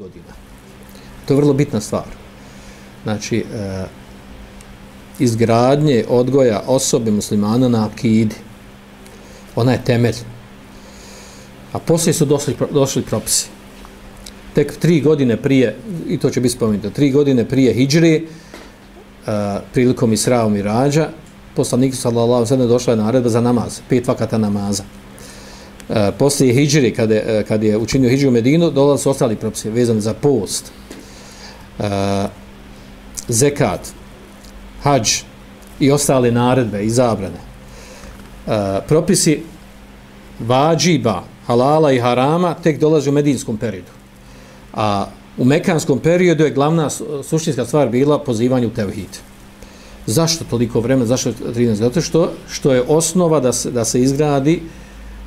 godina. To je vrlo bitna stvar. Znači, e, izgradnje odgoja osobe muslimana na akidi. Ona je temelj. A poslije su došli, došli propisi. Tek tri godine prije, i to će biti spomenuto, tri godine prije hijđri, uh, e, prilikom Israom Mirađa, Rađa, poslanik sallallahu sallam došla je naredba za namaz, pet vakata namaza. Eh, poslije hijđri, kada je, eh, kad je učinio hijđu u Medinu, dolazili su ostali propisi vezani za post, uh, zekat, hađ i ostale naredbe i zabrane. Uh, propisi vađiba, halala i harama tek dolaze u medinskom periodu. A u mekanskom periodu je glavna suštinska stvar bila pozivanje u tevhid. Zašto toliko vremena? Zašto 13? Zato što, što je osnova da se, da se izgradi uh,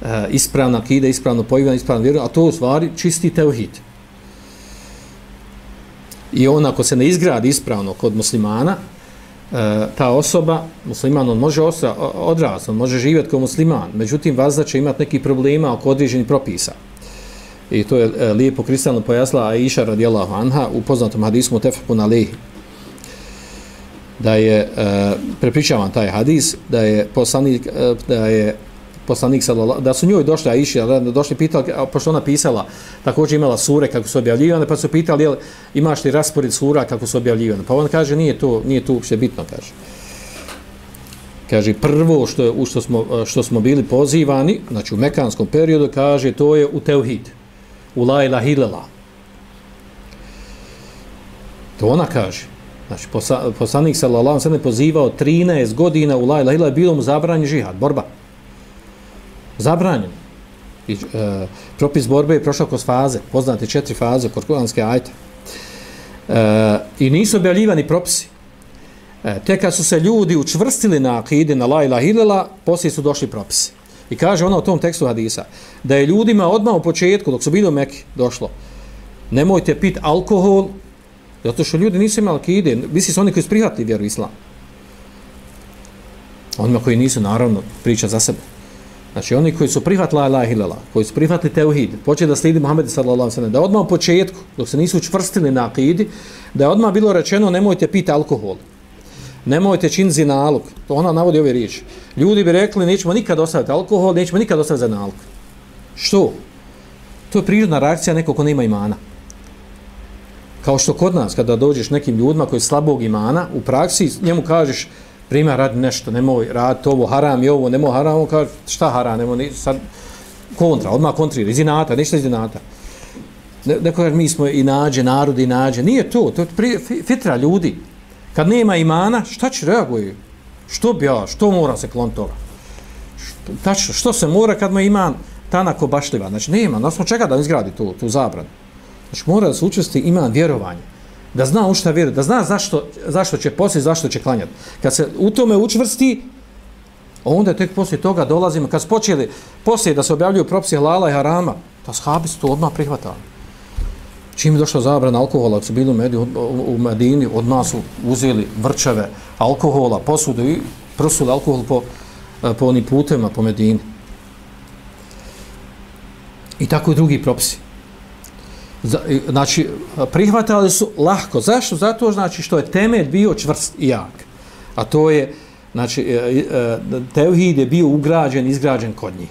Eh, ispravna kida, ispravno pojivanje, ispravno vjeru, a to u stvari čisti tevhid. I on ako se ne izgradi ispravno kod muslimana, E, ta osoba, musliman, on može odrasti, on može živjeti kao musliman, međutim, vazda će imati neki problema oko određenih propisa. I to je e, lijepo kristalno pojasla Aisha radijallahu anha u poznatom hadismu Tefakun Alehi Da je, e, prepričavam taj hadis, da je poslanik, e, da je poslanik sallallahu da su njoj došli Aiši, da došli pitali pošto ona pisala, također imala sure kako su objavljivane, pa su pitali jel imaš li raspored sura kako su objavljivane. Pa on kaže nije to, nije to uopšte bitno, kaže. Kaže prvo što je u što smo što smo bili pozivani, znači u mekanskom periodu kaže to je u tevhid. U la ilaha illallah. To ona kaže. Znači, poslanik sallallahu alejhi ve sellem pozivao 13 godina u la ilaha illallah, bilo mu zabranjen džihad, borba zabranjen. I, e, propis borbe je prošao kroz faze, poznate četiri faze, korkulanske ajte. E, I nisu objavljivani propisi. E, te kad su se ljudi učvrstili na akide, na la ilaha ilala, poslije su došli propisi. I kaže ono u tom tekstu hadisa, da je ljudima odmah u početku, dok su bili u Meki, došlo, nemojte pit alkohol, zato što ljudi nisu imali akide, misli su oni koji su prihvatili vjeru islam. Onima koji nisu, naravno, priča za sebe. Znači oni koji su prihvatili la ilaha illallah, koji su prihvatili teuhid, počeli da slijedi Muhammed sallallahu alejhi ve sellem, da odmah u početku, dok se nisu čvrstili na akidi, da je odmah bilo rečeno nemojte piti alkohol. Nemojte čin zinalog. To ona navodi ove riječi. Ljudi bi rekli nećemo nikad ostaviti alkohol, nećemo nikad ostaviti zinalog. Što? To je prirodna reakcija nekog ko nema imana. Kao što kod nas, kada dođeš nekim ljudima koji je slabog imana, u praksi njemu kažeš primjer radi nešto, nemoj raditi ovo, haram i ovo, nemoj haram, on kaže, šta haram, nemoj, ni, sad, kontra, odmah kontrira, iz inata, ništa iz inata. Ne, neko kaže, mi smo i nađe, narod i nađe, nije to, to je pri, fitra ljudi. Kad nema imana, šta će reaguju? Što bi ja, što mora se klon toga? Tačno, što se mora kad mu iman tanako bašljiva? Znači, nema, nas smo čega da izgradi tu, tu zabranu. Znači, mora da se učesti iman vjerovanje da zna u šta vjeruje, da zna zašto, zašto će poslije, zašto će klanjati. Kad se u tome učvrsti, onda tek poslije toga dolazimo, kad su počeli poslije da se objavljuju propisi halala i harama, ta shabi su to odmah prihvatali. Čim je došla zabrana alkohola, su bili u, Medi, u, Medini, od nas su uzeli vrčave alkohola, posude i prosuli alkohol po, e, po onim putema po Medini. I tako i drugi propisi znači prihvatali su lahko. Zašto? Zato znači što je temelj bio čvrst i jak. A to je znači e, e, e, tevhid je bio ugrađen, izgrađen kod njih.